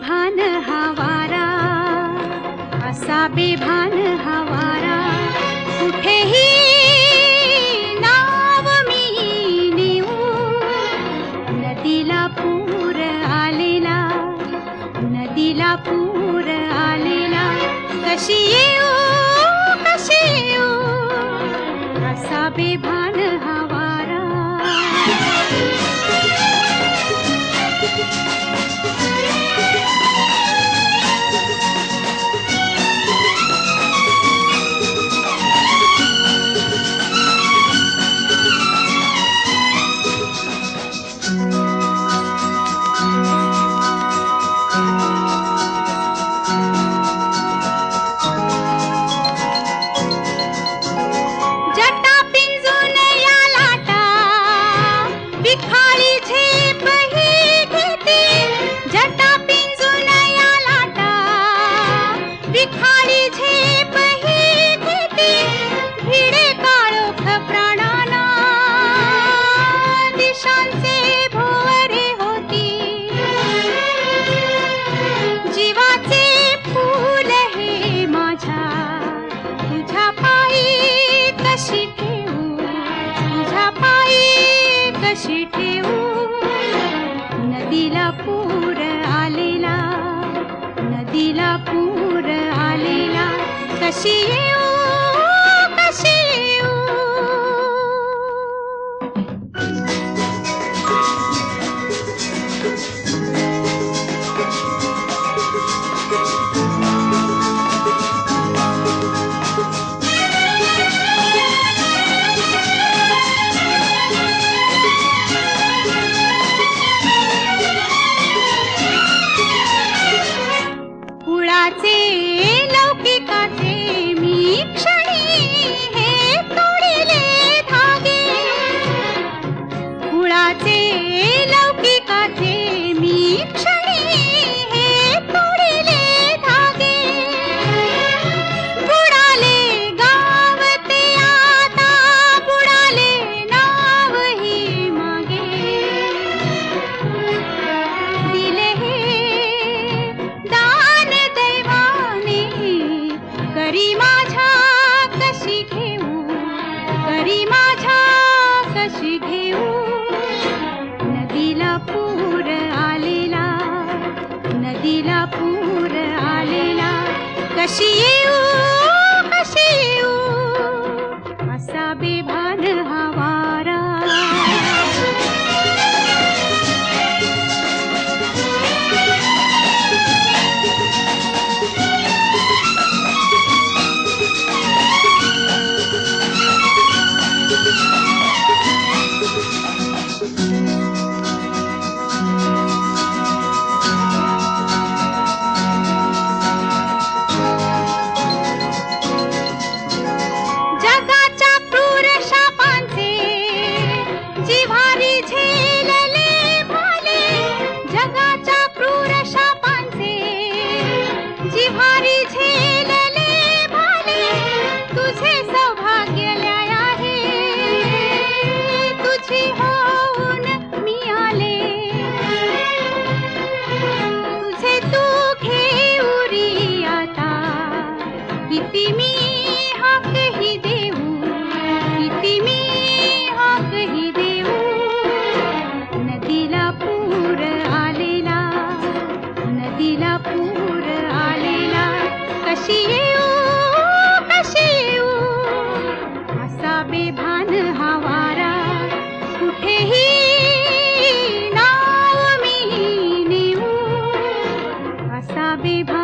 बेभान हवारा असा बेभान हवारा कुठेही नाव मी नेऊ. नदीला पूर आलेला नदीला पूर आलेला कशी येऊ? कशी ठेवू नदीला पूर आलेला नदीला पूर आलेला कशी येऊ 起舞。विभा